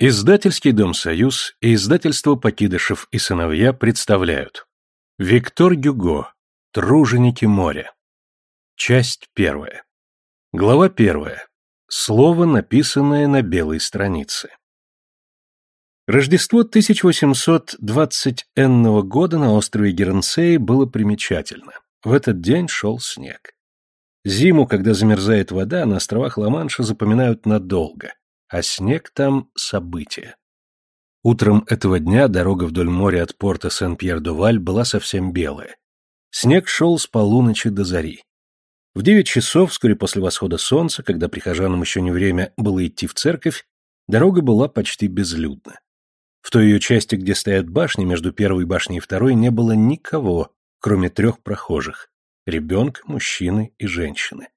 Издательский дом «Союз» и издательство «Покидышев и сыновья» представляют. Виктор Гюго. «Труженики моря» Часть первая. Глава первая. Слово, написанное на белой странице. Рождество 1820 года на острове Гернсей было примечательно. В этот день шел снег. Зиму, когда замерзает вода, на островах Ла-Манша запоминают надолго а снег там — событие. Утром этого дня дорога вдоль моря от порта Сен-Пьер-де-Валь была совсем белая. Снег шел с полуночи до зари. В девять часов, вскоре после восхода солнца, когда прихожанам еще не время было идти в церковь, дорога была почти безлюдна. В той ее части, где стоят башни, между первой башней и второй, не было никого, кроме трех прохожих — ребенка, мужчины и женщины.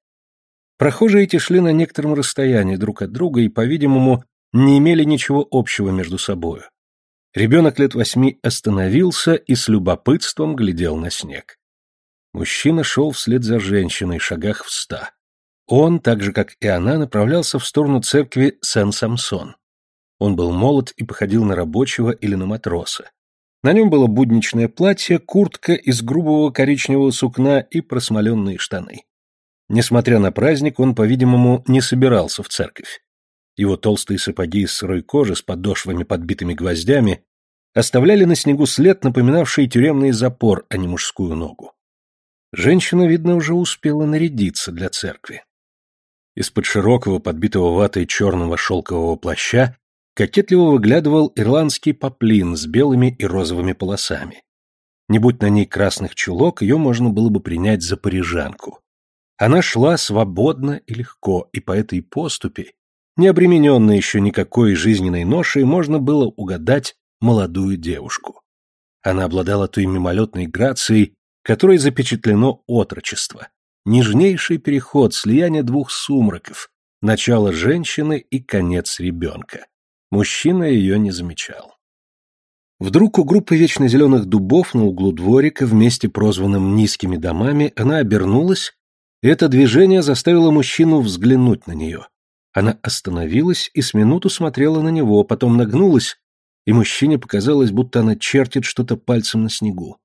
Прохожие эти шли на некотором расстоянии друг от друга и, по-видимому, не имели ничего общего между собою. Ребенок лет восьми остановился и с любопытством глядел на снег. Мужчина шел вслед за женщиной, шагах в ста. Он, так же как и она, направлялся в сторону церкви Сен-Самсон. Он был молод и походил на рабочего или на матроса. На нем было будничное платье, куртка из грубого коричневого сукна и просмоленные штаны. Несмотря на праздник, он, по-видимому, не собирался в церковь. Его толстые сапоги из сырой кожи с подошвами, подбитыми гвоздями, оставляли на снегу след, напоминавший тюремный запор, а не мужскую ногу. Женщина, видно, уже успела нарядиться для церкви. Из-под широкого, подбитого ватой черного шелкового плаща кокетливо выглядывал ирландский поплин с белыми и розовыми полосами. Не будь на ней красных чулок, ее можно было бы принять за парижанку. Она шла свободно и легко, и по этой поступе, не обремененной еще никакой жизненной ношей, можно было угадать молодую девушку. Она обладала той мимолетной грацией, которой запечатлено отрочество, нежнейший переход, слияние двух сумраков, начало женщины и конец ребенка. Мужчина ее не замечал. Вдруг у группы вечно зеленых дубов на углу дворика, вместе прозванным низкими домами, она обернулась это движение заставило мужчину взглянуть на нее. Она остановилась и с минуту смотрела на него, потом нагнулась, и мужчине показалось, будто она чертит что-то пальцем на снегу.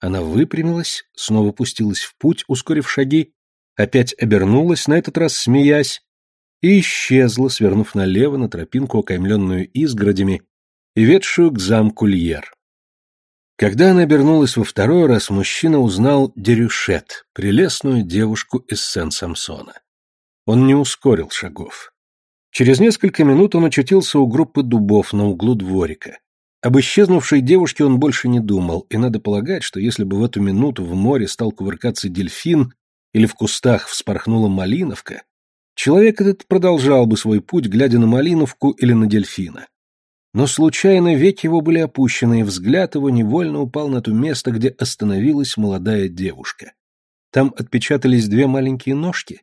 Она выпрямилась, снова пустилась в путь, ускорив шаги, опять обернулась, на этот раз смеясь, и исчезла, свернув налево на тропинку, окаймленную изгородями и ведшую к замку Льер. Когда она обернулась во второй раз, мужчина узнал Дерюшет, прелестную девушку из Сен-Самсона. Он не ускорил шагов. Через несколько минут он очутился у группы дубов на углу дворика. Об исчезнувшей девушке он больше не думал, и надо полагать, что если бы в эту минуту в море стал кувыркаться дельфин или в кустах вспорхнула малиновка, человек этот продолжал бы свой путь, глядя на малиновку или на дельфина. Но случайно веки его были опущены, и взгляд его невольно упал на то место, где остановилась молодая девушка. Там отпечатались две маленькие ножки,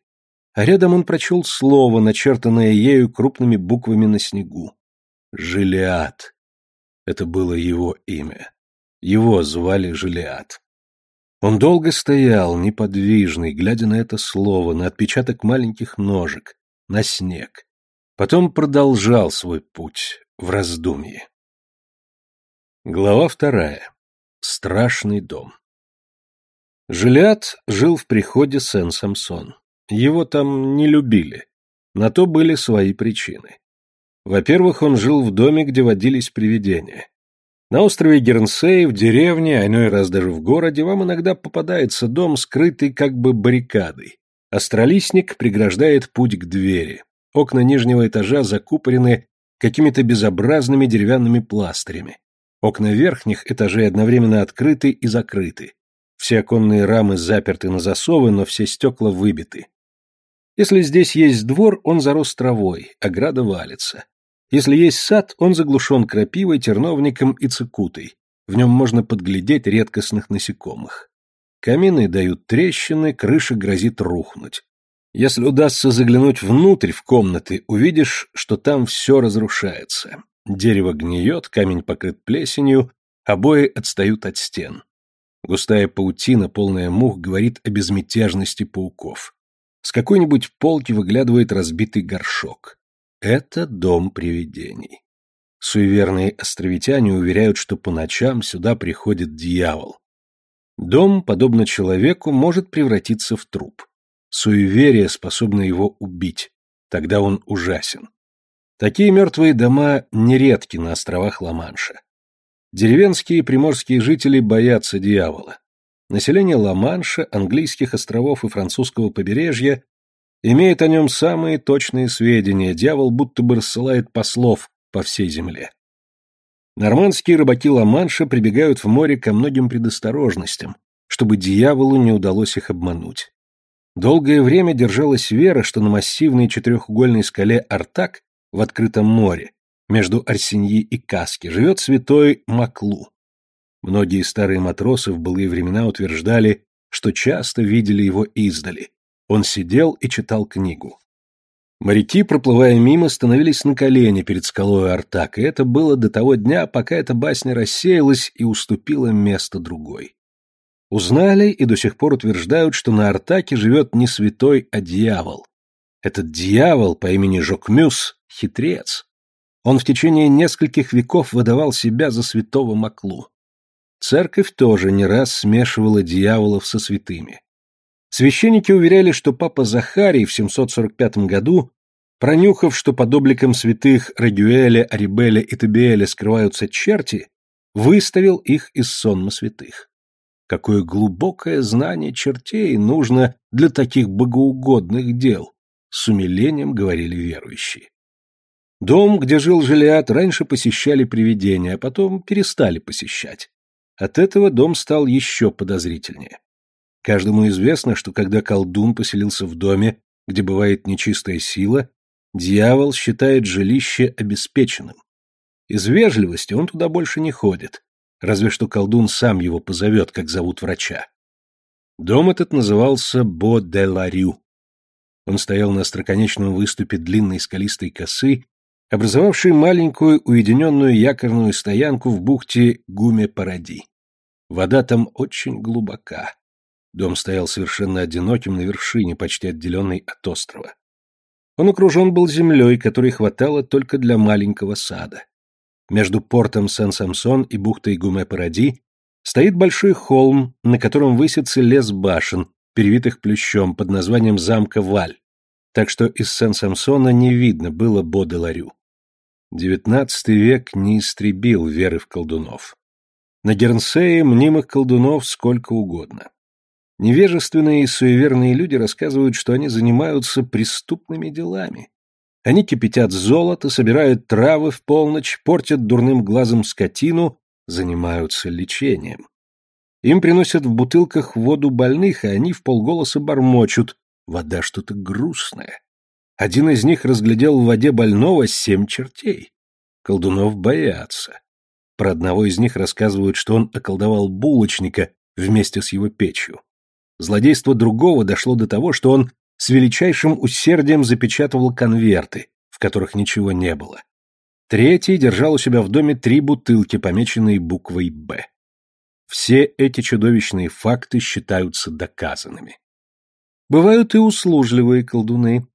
а рядом он прочел слово, начертанное ею крупными буквами на снегу. Жилиад. Это было его имя. Его звали Жилиад. Он долго стоял, неподвижный, глядя на это слово, на отпечаток маленьких ножек, на снег. Потом продолжал свой путь в раздумье. Глава вторая. Страшный дом. Жилиад жил в приходе Сен-Самсон. Его там не любили. На то были свои причины. Во-первых, он жил в доме, где водились привидения. На острове Гернсей, в деревне, а иной раз даже в городе, вам иногда попадается дом, скрытый как бы баррикадой. Астролистник преграждает путь к двери. Окна нижнего этажа закупорены какими-то безобразными деревянными пластырями. Окна верхних этажей одновременно открыты и закрыты. Все оконные рамы заперты на засовы, но все стекла выбиты. Если здесь есть двор, он зарос травой, ограда валится. Если есть сад, он заглушен крапивой, терновником и цикутой. В нем можно подглядеть редкостных насекомых. Камины дают трещины, крыша грозит рухнуть. Если удастся заглянуть внутрь в комнаты, увидишь, что там все разрушается. Дерево гниет, камень покрыт плесенью, обои отстают от стен. Густая паутина, полная мух, говорит о безмятежности пауков. С какой-нибудь полки выглядывает разбитый горшок. Это дом привидений. Суеверные островитяне уверяют, что по ночам сюда приходит дьявол. Дом, подобно человеку, может превратиться в труп. Суеверие способно его убить. Тогда он ужасен. Такие мертвые дома нередки на островах Ла-Манша. Деревенские приморские жители боятся дьявола. Население Ла-Манша, английских островов и французского побережья имеет о нем самые точные сведения, дьявол будто бы рассылает послов по всей земле. Нормандские рыбаки Ла-Манша прибегают в море ко многим предосторожностям, чтобы дьяволу не удалось их обмануть. Долгое время держалась вера, что на массивной четырехугольной скале Артак в открытом море, между Арсеньи и Каски, живет святой Маклу. Многие старые матросы в былые времена утверждали, что часто видели его издали. Он сидел и читал книгу. Моряки, проплывая мимо, становились на колени перед скалой Артак, и это было до того дня, пока эта басня рассеялась и уступила место другой. Узнали и до сих пор утверждают, что на Артаке живет не святой, а дьявол. Этот дьявол по имени Жокмюс — хитрец. Он в течение нескольких веков выдавал себя за святого Маклу. Церковь тоже не раз смешивала дьяволов со святыми. Священники уверяли, что папа Захарий в 745 году, пронюхав, что под обликом святых Радюэля, Арибеля и Тебиэля скрываются черти, выставил их из сонма святых. Какое глубокое знание чертей нужно для таких богоугодных дел, с умилением говорили верующие. Дом, где жил Желиад, раньше посещали привидения, а потом перестали посещать. От этого дом стал еще подозрительнее. Каждому известно, что когда колдун поселился в доме, где бывает нечистая сила, дьявол считает жилище обеспеченным. Из вежливости он туда больше не ходит, разве что колдун сам его позовет, как зовут врача. Дом этот назывался Бо-де-Ларю. Он стоял на остроконечном выступе длинной скалистой косы, образовавшей маленькую уединенную якорную стоянку в бухте Гуме-Паради. Вода там очень глубока. Дом стоял совершенно одиноким на вершине, почти отделенной от острова. Он окружен был землей, которой хватало только для маленького сада. Между портом Сен-Самсон и бухтой Гуме-Паради стоит большой холм, на котором высится лес башен, перевитых плющом под названием замка Валь, так что из Сен-Самсона не видно было Боделарю. Девятнадцатый век не истребил веры в колдунов. На Гернсее мнимых колдунов сколько угодно. Невежественные и суеверные люди рассказывают, что они занимаются преступными делами. Они кипятят золото, собирают травы в полночь, портят дурным глазом скотину, занимаются лечением. Им приносят в бутылках воду больных, и они в полголоса бормочут. Вода что-то грустная. Один из них разглядел в воде больного семь чертей. Колдунов боятся. Про одного из них рассказывают, что он околдовал булочника вместе с его печью. Злодейство другого дошло до того, что он с величайшим усердием запечатывал конверты, в которых ничего не было. Третий держал у себя в доме три бутылки, помеченные буквой «Б». Все эти чудовищные факты считаются доказанными. Бывают и услужливые колдуны.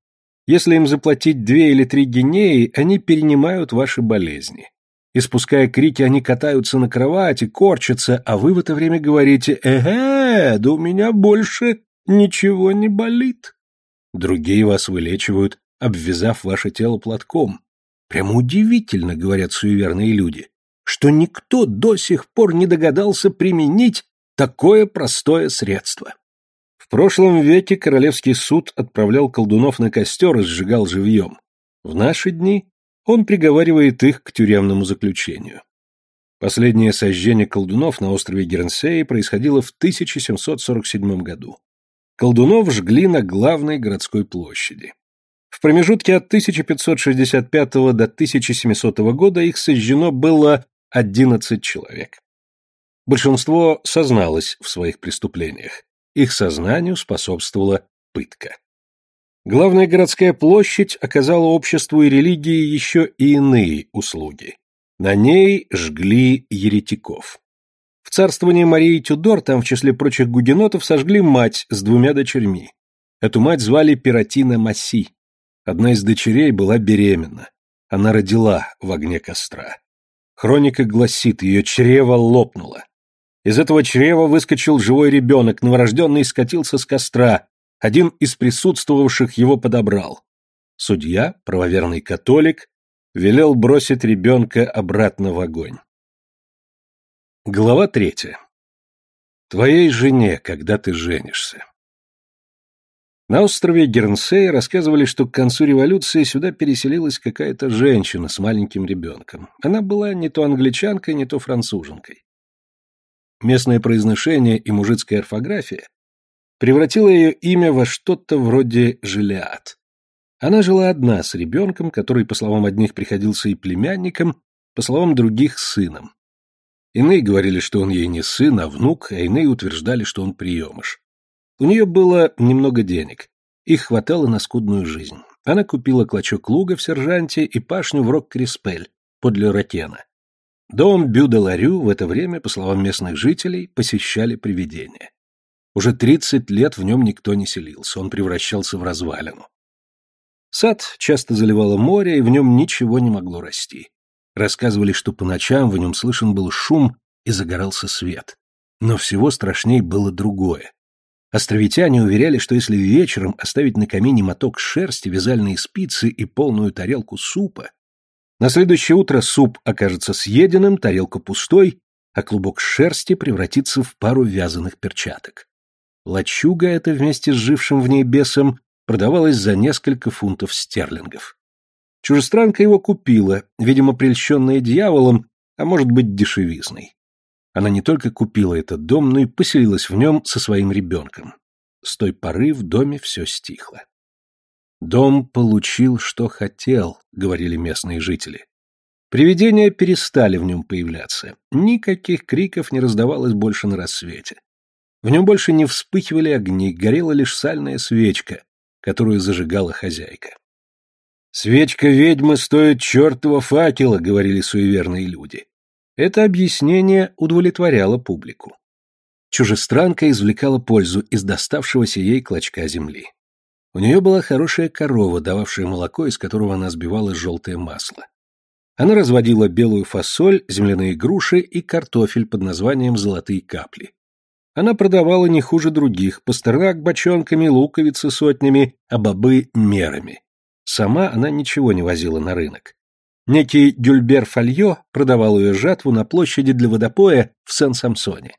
Если им заплатить две или три гинеи, они перенимают ваши болезни. Испуская крики, они катаются на кровати, корчатся, а вы в это время говорите «Эге, да у меня больше ничего не болит». Другие вас вылечивают, обвязав ваше тело платком. Прямо удивительно, говорят суеверные люди, что никто до сих пор не догадался применить такое простое средство. В прошлом веке королевский суд отправлял колдунов на костер и сжигал живьем. В наши дни он приговаривает их к тюремному заключению. Последнее сожжение колдунов на острове Гернсей происходило в 1747 году. Колдунов жгли на главной городской площади. В промежутке от 1565 до 1700 года их сожжено было 11 человек. Большинство созналось в своих преступлениях. Их сознанию способствовала пытка. Главная городская площадь оказала обществу и религии еще и иные услуги. На ней жгли еретиков. В царствовании Марии Тюдор там в числе прочих гугенотов сожгли мать с двумя дочерьми. Эту мать звали Пиратина Масси. Одна из дочерей была беременна. Она родила в огне костра. Хроника гласит, ее чрево лопнуло. Из этого чрева выскочил живой ребенок, новорожденный скатился с костра, один из присутствовавших его подобрал. Судья, правоверный католик, велел бросить ребенка обратно в огонь. Глава третья. Твоей жене, когда ты женишься. На острове Гернсей рассказывали, что к концу революции сюда переселилась какая-то женщина с маленьким ребенком. Она была не то англичанкой, не то француженкой. Местное произношение и мужицкая орфография превратило ее имя во что-то вроде Жилиад. Она жила одна с ребенком, который, по словам одних, приходился и племянником, по словам других, сыном. Иные говорили, что он ей не сын, а внук, а иные утверждали, что он приемыш. У нее было немного денег. Их хватало на скудную жизнь. Она купила клочок луга в Сержанте и пашню в Рок-Криспель, подле Ракена. Дом Бю-де-Ларю в это время, по словам местных жителей, посещали привидения. Уже 30 лет в нем никто не селился, он превращался в развалину. Сад часто заливало море, и в нем ничего не могло расти. Рассказывали, что по ночам в нем слышен был шум и загорался свет. Но всего страшней было другое. Островитяне уверяли, что если вечером оставить на камине моток шерсти, вязальные спицы и полную тарелку супа, на следующее утро суп окажется съеденным, тарелка пустой, а клубок шерсти превратится в пару вязаных перчаток. Лачуга эта вместе с жившим в ней бесом продавалась за несколько фунтов стерлингов. Чужестранка его купила, видимо, прельщенная дьяволом, а может быть, дешевизной. Она не только купила этот дом, но и поселилась в нем со своим ребенком. С той поры в доме все стихло. «Дом получил, что хотел», — говорили местные жители. Привидения перестали в нем появляться. Никаких криков не раздавалось больше на рассвете. В нем больше не вспыхивали огни, горела лишь сальная свечка, которую зажигала хозяйка. «Свечка ведьмы стоит чертова факела», — говорили суеверные люди. Это объяснение удовлетворяло публику. Чужестранка извлекала пользу из доставшегося ей клочка земли. У нее была хорошая корова, дававшая молоко, из которого она сбивала желтое масло. Она разводила белую фасоль, земляные груши и картофель под названием «золотые капли». Она продавала не хуже других, пастернак бочонками, луковицы сотнями, а бобы мерами. Сама она ничего не возила на рынок. Некий Дюльбер Фальё продавал ее жатву на площади для водопоя в Сен-Самсоне.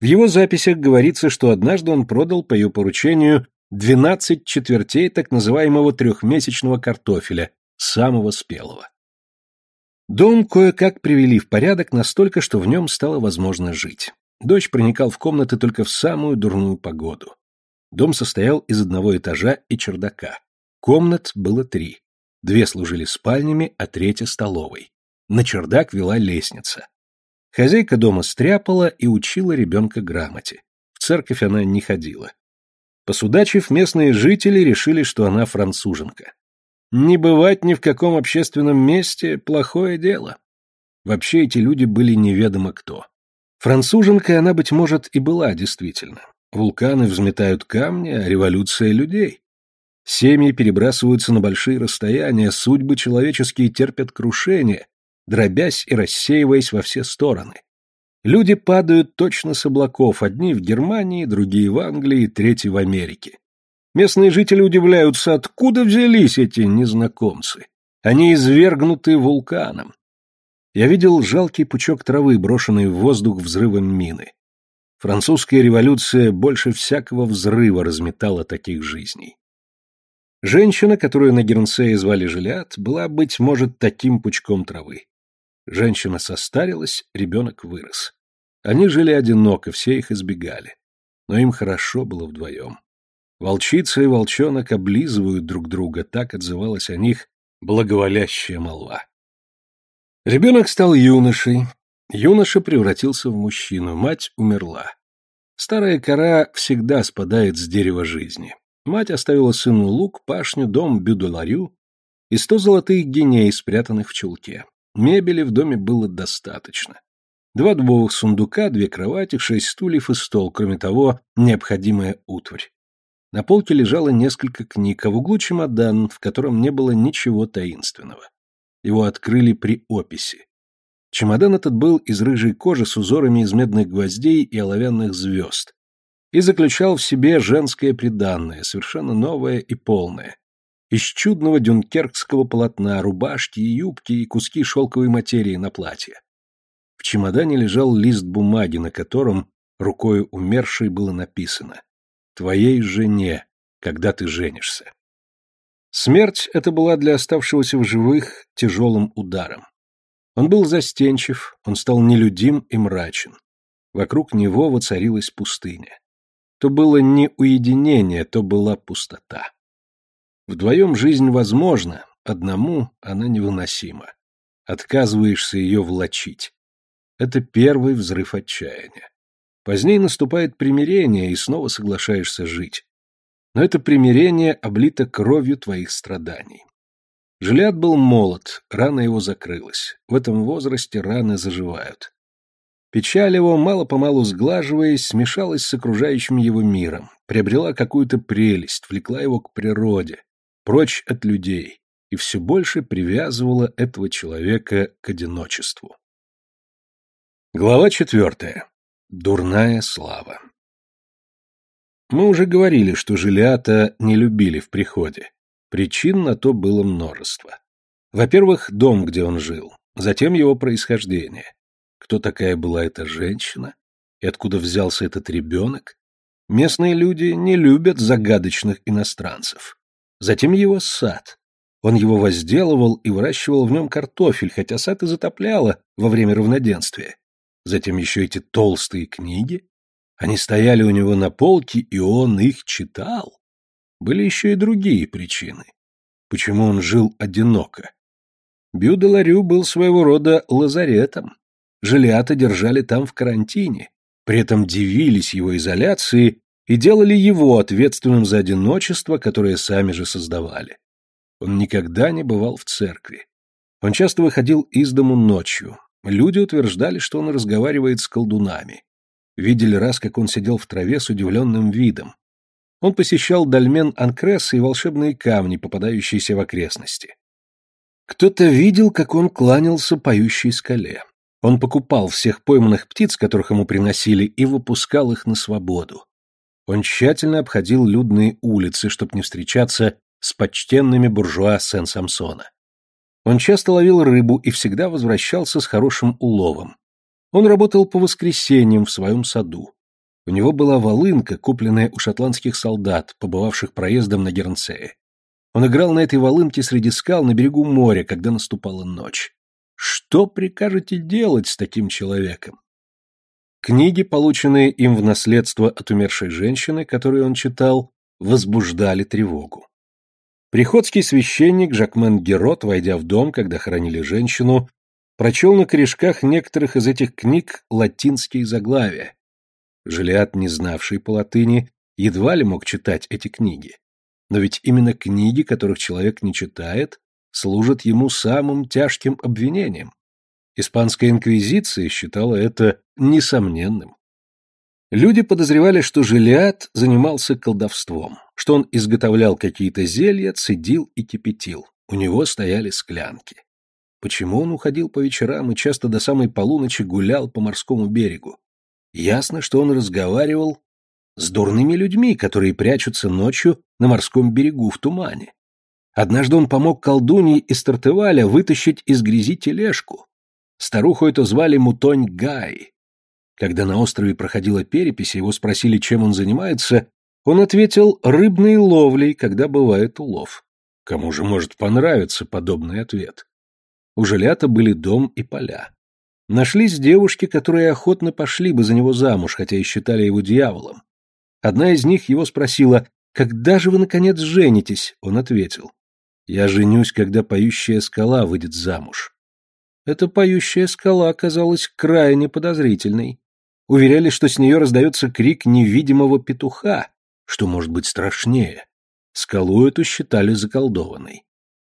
В его записях говорится, что однажды он продал по ее поручению 12 четвертей так называемого трехмесячного картофеля, самого спелого. Дом кое-как привели в порядок настолько, что в нем стало возможно жить. Дождь проникал в комнаты только в самую дурную погоду. Дом состоял из одного этажа и чердака. Комнат было три. Две служили спальнями, а третья — столовой. На чердак вела лестница. Хозяйка дома стряпала и учила ребенка грамоте. В церковь она не ходила. Посудачив, местные жители решили, что она француженка. Не бывать ни в каком общественном месте – плохое дело. Вообще эти люди были неведомо кто. Француженкой она, быть может, и была действительно. Вулканы взметают камни, а революция людей. Семьи перебрасываются на большие расстояния, судьбы человеческие терпят крушение, дробясь и рассеиваясь во все стороны. Люди падают точно с облаков, одни в Германии, другие в Англии, третьи в Америке. Местные жители удивляются, откуда взялись эти незнакомцы. Они извергнуты вулканом. Я видел жалкий пучок травы, брошенный в воздух взрывом мины. Французская революция больше всякого взрыва разметала таких жизней. Женщина, которую на Гернсее звали Жилят, была, быть может, таким пучком травы. Женщина состарилась, ребенок вырос. Они жили одиноко, все их избегали. Но им хорошо было вдвоем. Волчица и волчонок облизывают друг друга, так отзывалась о них благоволящая молва. Ребенок стал юношей. Юноша превратился в мужчину, мать умерла. Старая кора всегда спадает с дерева жизни. Мать оставила сыну лук, пашню, дом бюдоларю и сто золотых геней, спрятанных в чулке. Мебели в доме было достаточно. Два дубовых сундука, две кровати, шесть стульев и стол, кроме того, необходимая утварь. На полке лежало несколько книг, а в углу чемодан, в котором не было ничего таинственного. Его открыли при описи. Чемодан этот был из рыжей кожи с узорами из медных гвоздей и оловянных звезд и заключал в себе женское приданное, совершенно новое и полное. Из чудного дюнкеркского полотна, рубашки и юбки и куски шелковой материи на платье. В чемодане лежал лист бумаги, на котором рукой умершей было написано «Твоей жене, когда ты женишься». Смерть эта была для оставшегося в живых тяжелым ударом. Он был застенчив, он стал нелюдим и мрачен. Вокруг него воцарилась пустыня. То было не уединение, то была пустота. Вдвоем жизнь возможна, одному она невыносима. Отказываешься ее влачить. Это первый взрыв отчаяния. Позднее наступает примирение, и снова соглашаешься жить. Но это примирение облито кровью твоих страданий. Жилят был молод, рана его закрылась. В этом возрасте раны заживают. Печаль его, мало-помалу сглаживаясь, смешалась с окружающим его миром, приобрела какую-то прелесть, влекла его к природе, прочь от людей, и все больше привязывала этого человека к одиночеству. Глава четвертая. Дурная слава. Мы уже говорили, что Жилята не любили в приходе. Причин на то было множество. Во-первых, дом, где он жил, затем его происхождение. Кто такая была эта женщина? И откуда взялся этот ребенок? Местные люди не любят загадочных иностранцев. Затем его сад. Он его возделывал и выращивал в нем картофель, хотя сад и затопляло во время равноденствия. Затем еще эти толстые книги. Они стояли у него на полке, и он их читал. Были еще и другие причины. Почему он жил одиноко? Бюделарю был своего рода лазаретом. Жилята держали там в карантине, при этом дивились его изоляции и делали его ответственным за одиночество, которое сами же создавали. Он никогда не бывал в церкви. Он часто выходил из дому ночью. Люди утверждали, что он разговаривает с колдунами. Видели раз, как он сидел в траве с удивленным видом, он посещал дольмен Анкресса и волшебные камни, попадающиеся в окрестности. Кто-то видел, как он кланялся поющей скале. Он покупал всех пойманных птиц, которых ему приносили, и выпускал их на свободу. Он тщательно обходил людные улицы, чтобы не встречаться с почтенными буржуа Сен-Самсона. Он часто ловил рыбу и всегда возвращался с хорошим уловом. Он работал по воскресеньям в своем саду. У него была волынка, купленная у шотландских солдат, побывавших проездом на Гернсее. Он играл на этой волынке среди скал на берегу моря, когда наступала ночь. Что прикажете делать с таким человеком? Книги, полученные им в наследство от умершей женщины, которые он читал, возбуждали тревогу. Приходский священник Жакмен Герот, войдя в дом, когда хоронили женщину, прочел на корешках некоторых из этих книг латинские заглавия, Жилиат, не знавший по латыни, едва ли мог читать эти книги. Но ведь именно книги, которых человек не читает, служат ему самым тяжким обвинением. Испанская инквизиция считала это несомненным. Люди подозревали, что Жилиат занимался колдовством, что он изготовлял какие-то зелья, цедил и кипятил. У него стояли склянки. Почему он уходил по вечерам и часто до самой полуночи гулял по морскому берегу? Ясно, что он разговаривал с дурными людьми, которые прячутся ночью на морском берегу в тумане. Однажды он помог колдунье из Тартеваля вытащить из грязи тележку. Старуху эту звали Мутонь Гай. Когда на острове проходила перепись, его спросили, чем он занимается, он ответил рыбной ловлей, когда бывает улов. Кому же может понравиться подобный ответ? У Желята были дом и поля. Нашлись девушки, которые охотно пошли бы за него замуж, хотя и считали его дьяволом. Одна из них его спросила, «Когда же вы, наконец, женитесь?» Он ответил, «Я женюсь, когда поющая скала выйдет замуж». Эта поющая скала оказалась крайне подозрительной. Уверяли, что с нее раздается крик невидимого петуха, что может быть страшнее. Скалу эту считали заколдованной.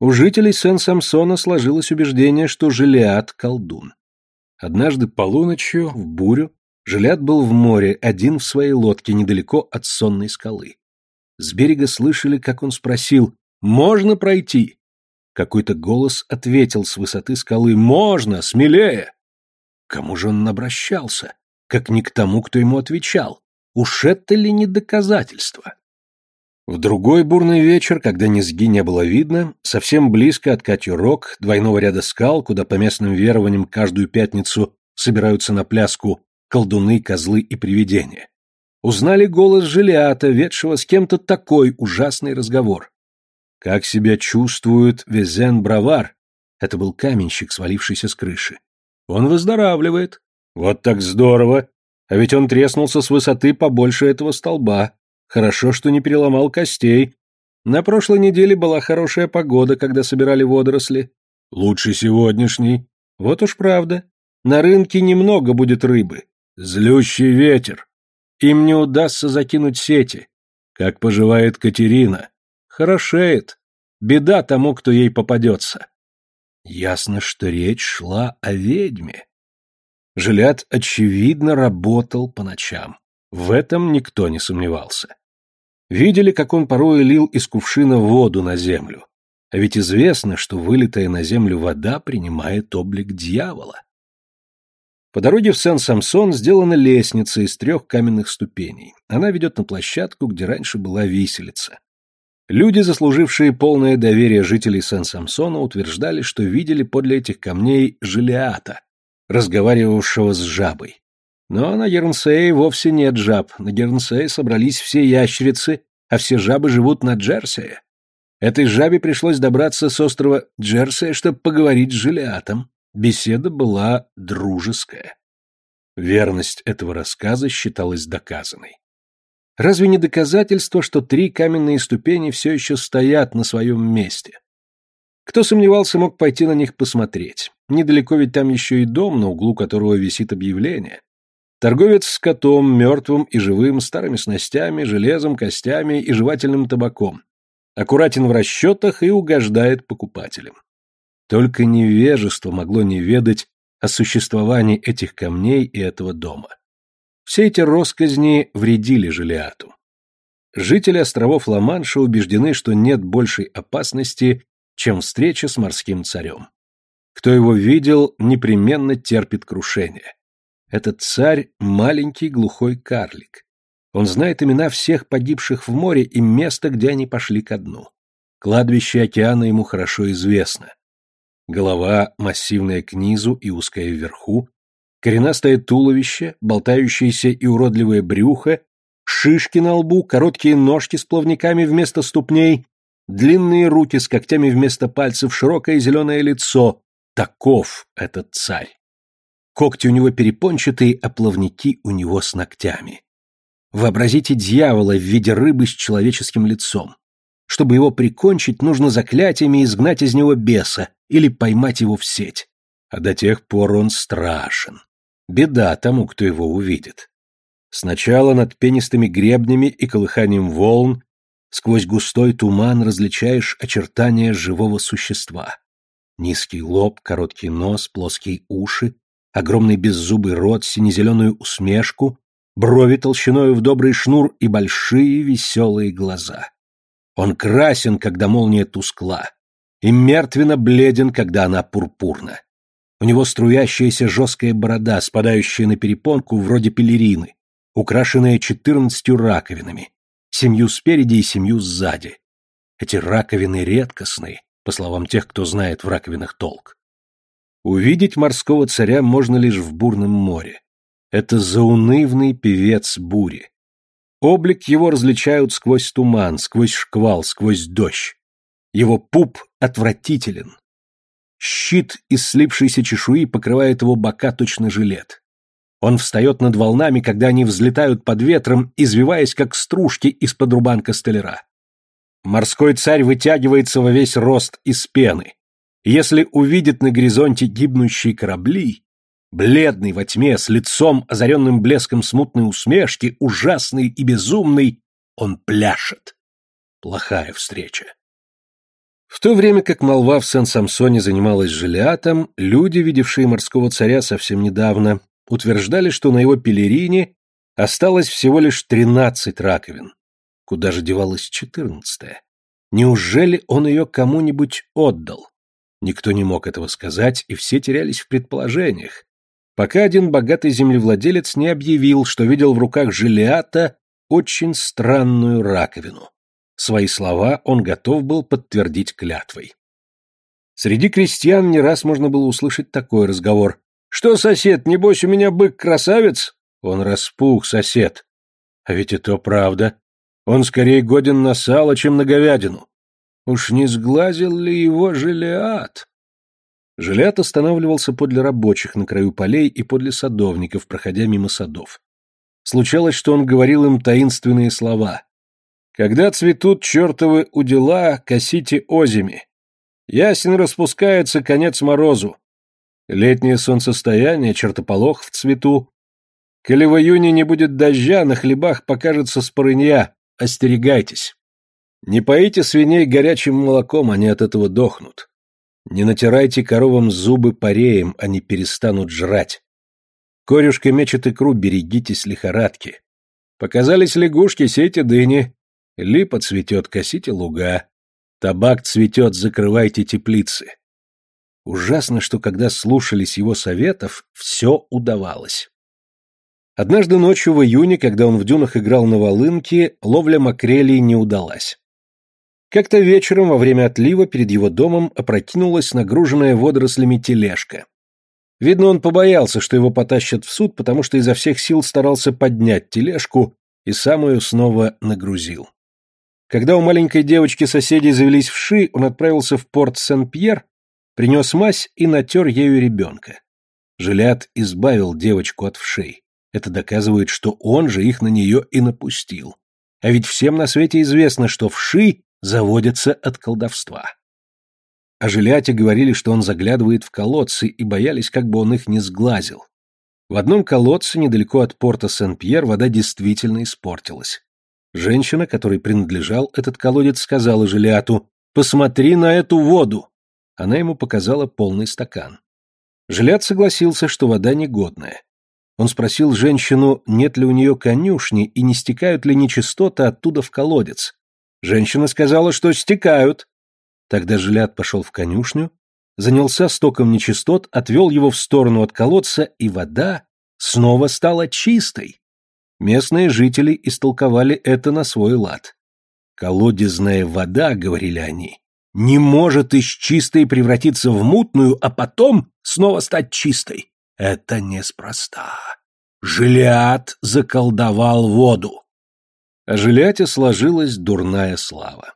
У жителей Сен-Самсона сложилось убеждение, что Желиад — колдун. Однажды полуночью, в бурю, Жилят был в море, один в своей лодке, недалеко от сонной скалы. С берега слышали, как он спросил «Можно пройти?» Какой-то голос ответил с высоты скалы «Можно! Смелее!» Кому же он обращался? Как не к тому, кто ему отвечал. Уж это ли не доказательство? В другой бурный вечер, когда низги не было видно, совсем близко от Катю-Рок, двойного ряда скал, куда по местным верованиям каждую пятницу собираются на пляску колдуны, козлы и привидения, узнали голос Желиата, ведшего с кем-то такой ужасный разговор. Как себя чувствует Везен Бравар? Это был каменщик, свалившийся с крыши. Он выздоравливает. Вот так здорово. А ведь он треснулся с высоты побольше этого столба. Хорошо, что не переломал костей. На прошлой неделе была хорошая погода, когда собирали водоросли. Лучше сегодняшней. Вот уж правда. На рынке немного будет рыбы. Злющий ветер. Им не удастся закинуть сети. Как поживает Катерина? Хорошеет. Беда тому, кто ей попадется. Ясно, что речь шла о ведьме. Жилят, очевидно, работал по ночам. В этом никто не сомневался. Видели, как он порой лил из кувшина воду на землю. А ведь известно, что вылитая на землю вода принимает облик дьявола. По дороге в Сен-Самсон сделана лестница из трех каменных ступеней. Она ведет на площадку, где раньше была виселица. Люди, заслужившие полное доверие жителей Сен-Самсона, утверждали, что видели подле этих камней Желиата, разговаривавшего с жабой. Но на Гернсее вовсе нет жаб. На Гернсее собрались все ящерицы, а все жабы живут на Джерсее. Этой жабе пришлось добраться с острова Джерсия, чтобы поговорить с Жилиатом. Беседа была дружеская. Верность этого рассказа считалась доказанной. Разве не доказательство, что три каменные ступени все еще стоят на своем месте? Кто сомневался, мог пойти на них посмотреть. Недалеко ведь там еще и дом, на углу которого висит объявление. Торговец с котом, мертвым и живым, старыми снастями, железом, костями и жевательным табаком. Аккуратен в расчетах и угождает покупателям. Только невежество могло не ведать о существовании этих камней и этого дома. Все эти росказни вредили Желиату. Жители островов Ла-Манша убеждены, что нет большей опасности, чем встреча с морским царем. Кто его видел, непременно терпит крушение. Этот царь – маленький глухой карлик. Он знает имена всех погибших в море и место, где они пошли ко дну. Кладбище океана ему хорошо известно. Голова массивная к низу и узкая вверху, коренастое туловище, болтающееся и уродливое брюхо, шишки на лбу, короткие ножки с плавниками вместо ступней, длинные руки с когтями вместо пальцев, широкое зеленое лицо. Таков этот царь. Когти у него перепончатые, а плавники у него с ногтями. Вообразите дьявола в виде рыбы с человеческим лицом. Чтобы его прикончить, нужно заклятиями изгнать из него беса или поймать его в сеть. А до тех пор он страшен. Беда тому, кто его увидит. Сначала над пенистыми гребнями и колыханием волн сквозь густой туман различаешь очертания живого существа. Низкий лоб, короткий нос, плоские уши, огромный беззубый рот, сине-зеленую усмешку, брови толщиною в добрый шнур и большие веселые глаза. Он красен, когда молния тускла, и мертвенно бледен, когда она пурпурна. У него струящаяся жесткая борода, спадающая на перепонку вроде пелерины, украшенная четырнадцатью раковинами, семью спереди и семью сзади. Эти раковины редкостные, по словам тех, кто знает в раковинах толк. Увидеть морского царя можно лишь в бурном море. Это заунывный певец бури. Облик его различают сквозь туман, сквозь шквал, сквозь дождь. Его пуп отвратителен. Щит из слипшейся чешуи покрывает его бока точно жилет. Он встает над волнами, когда они взлетают под ветром, извиваясь, как стружки из-под рубанка столяра. Морской царь вытягивается во весь рост из пены. Если увидит на горизонте гибнущие корабли, бледный во тьме, с лицом, озаренным блеском смутной усмешки, ужасный и безумный, он пляшет. Плохая встреча. В то время как молва в Сен-Самсоне занималась жилиатом, люди, видевшие морского царя совсем недавно, утверждали, что на его пелерине осталось всего лишь тринадцать раковин. Куда же девалась четырнадцатая? Неужели он ее кому-нибудь отдал? Никто не мог этого сказать, и все терялись в предположениях, пока один богатый землевладелец не объявил, что видел в руках Жилиата очень странную раковину. Свои слова он готов был подтвердить клятвой. Среди крестьян не раз можно было услышать такой разговор. «Что, сосед, небось у меня бык-красавец?» Он распух, сосед. А ведь это правда. Он скорее годен на сало, чем на говядину. Уж не сглазил ли его Желиат? Желиат останавливался подле рабочих на краю полей и подле садовников, проходя мимо садов. Случалось, что он говорил им таинственные слова. «Когда цветут чертовы удила, косите озими. Ясен распускается, конец морозу. Летнее солнцестояние, чертополох в цвету. Коли в июне не будет дождя, на хлебах покажется спорынья. Остерегайтесь». Не поите свиней горячим молоком, они от этого дохнут. Не натирайте коровам зубы пареем, они перестанут жрать. Корюшка мечет икру, берегитесь лихорадки. Показались лягушки, сейте дыни. Липа цветет, косите луга. Табак цветет, закрывайте теплицы. Ужасно, что когда слушались его советов, все удавалось. Однажды ночью в июне, когда он в дюнах играл на волынке, ловля макрелей не удалась. Как-то вечером во время отлива перед его домом опрокинулась нагруженная водорослями тележка. Видно, он побоялся, что его потащат в суд, потому что изо всех сил старался поднять тележку и сам ее снова нагрузил. Когда у маленькой девочки соседи завелись вши, он отправился в порт Сен-Пьер, принес мазь и натер ею ребенка. Жилят избавил девочку от вшей. Это доказывает, что он же их на нее и напустил. А ведь всем на свете известно, что вши заводятся от колдовства. О Жиляте говорили, что он заглядывает в колодцы и боялись, как бы он их не сглазил. В одном колодце, недалеко от порта Сен-Пьер, вода действительно испортилась. Женщина, которой принадлежал этот колодец, сказала Жилиату «Посмотри на эту воду!» Она ему показала полный стакан. Жилят согласился, что вода негодная. Он спросил женщину, нет ли у нее конюшни и не стекают ли нечистоты оттуда в колодец. Женщина сказала, что стекают. Тогда Жилят пошел в конюшню, занялся стоком нечистот, отвел его в сторону от колодца, и вода снова стала чистой. Местные жители истолковали это на свой лад. «Колодезная вода», — говорили они, — «не может из чистой превратиться в мутную, а потом снова стать чистой. Это неспроста. Жилят заколдовал воду. О Жиляте сложилась дурная слава.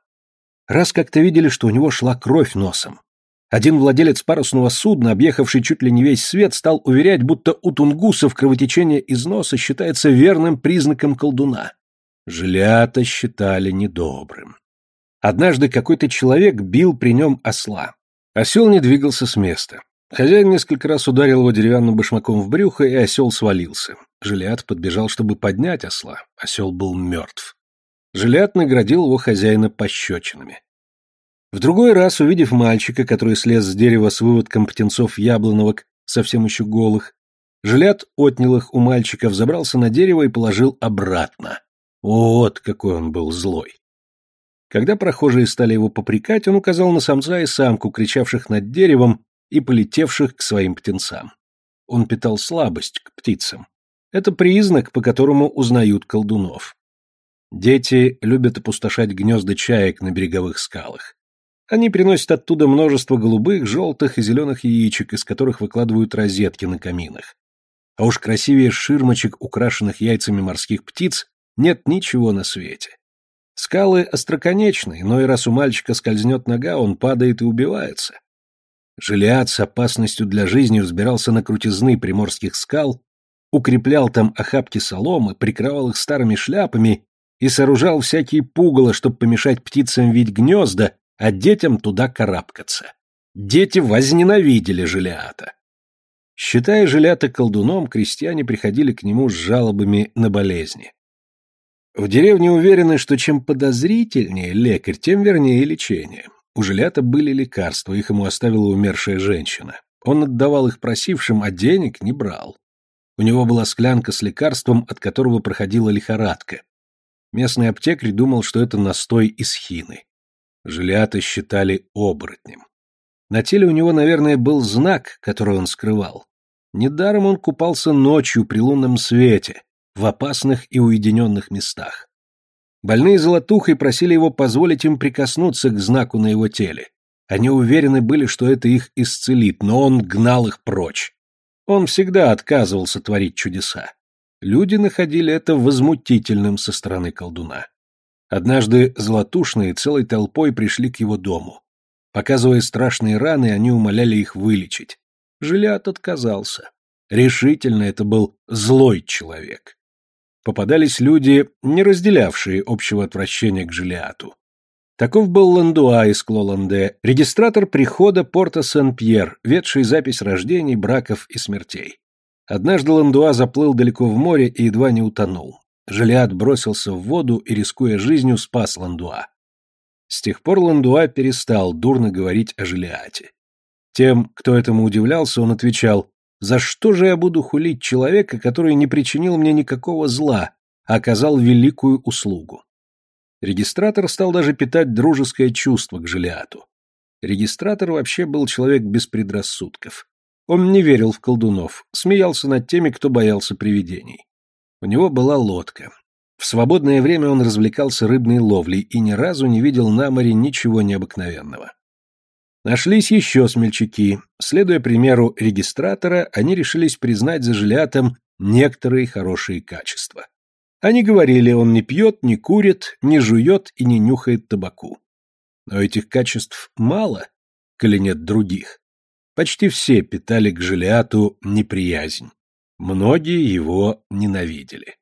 Раз как-то видели, что у него шла кровь носом. Один владелец парусного судна, объехавший чуть ли не весь свет, стал уверять, будто у тунгусов кровотечение из носа считается верным признаком колдуна. Жилята считали недобрым. Однажды какой-то человек бил при нем осла. Осел не двигался с места. Хозяин несколько раз ударил его деревянным башмаком в брюхо, и осел свалился. Жилиат подбежал, чтобы поднять осла. Осел был мертв. Жилиат наградил его хозяина пощечинами. В другой раз, увидев мальчика, который слез с дерева с выводком птенцов яблоновок, совсем еще голых, Жилят отнял их у мальчика, взобрался на дерево и положил обратно. Вот какой он был злой. Когда прохожие стали его попрекать, он указал на самца и самку, кричавших над деревом, и полетевших к своим птенцам. Он питал слабость к птицам. Это признак, по которому узнают колдунов. Дети любят опустошать гнезда чаек на береговых скалах. Они приносят оттуда множество голубых, желтых и зеленых яичек, из которых выкладывают розетки на каминах. А уж красивее ширмочек, украшенных яйцами морских птиц, нет ничего на свете. Скалы остроконечны, но и раз у мальчика скользнет нога, он падает и убивается. Жилиад с опасностью для жизни взбирался на крутизны приморских скал, укреплял там охапки соломы, прикрывал их старыми шляпами и сооружал всякие пугало, чтобы помешать птицам видеть гнезда, а детям туда карабкаться. Дети возненавидели Жилиата. Считая Жилиата колдуном, крестьяне приходили к нему с жалобами на болезни. В деревне уверены, что чем подозрительнее лекарь, тем вернее лечение. У Жилята были лекарства, их ему оставила умершая женщина. Он отдавал их просившим, а денег не брал. У него была склянка с лекарством, от которого проходила лихорадка. Местный аптекарь думал, что это настой из хины. Жилиата считали оборотнем. На теле у него, наверное, был знак, который он скрывал. Недаром он купался ночью при лунном свете, в опасных и уединенных местах. Больные золотухой просили его позволить им прикоснуться к знаку на его теле. Они уверены были, что это их исцелит, но он гнал их прочь. Он всегда отказывался творить чудеса. Люди находили это возмутительным со стороны колдуна. Однажды золотушные целой толпой пришли к его дому. Показывая страшные раны, они умоляли их вылечить. Жилят отказался. Решительно это был злой человек. Попадались люди, не разделявшие общего отвращения к Жилиату. Таков был Ландуа из Клоланде, регистратор прихода порта Сен-Пьер, ведший запись рождений, браков и смертей. Однажды Ландуа заплыл далеко в море и едва не утонул. Жилиат бросился в воду и, рискуя жизнью, спас Ландуа. С тех пор Ландуа перестал дурно говорить о Жилиате. Тем, кто этому удивлялся, он отвечал, «За что же я буду хулить человека, который не причинил мне никакого зла, а оказал великую услугу?» Регистратор стал даже питать дружеское чувство к Жилиату. Регистратор вообще был человек без предрассудков. Он не верил в колдунов, смеялся над теми, кто боялся привидений. У него была лодка. В свободное время он развлекался рыбной ловлей и ни разу не видел на море ничего необыкновенного. Нашлись еще смельчаки. Следуя примеру регистратора, они решились признать за Жилиатом некоторые хорошие качества. Они говорили, он не пьет, не курит, не жует и не нюхает табаку. Но этих качеств мало, коли нет других. Почти все питали к Жилиату неприязнь. Многие его ненавидели.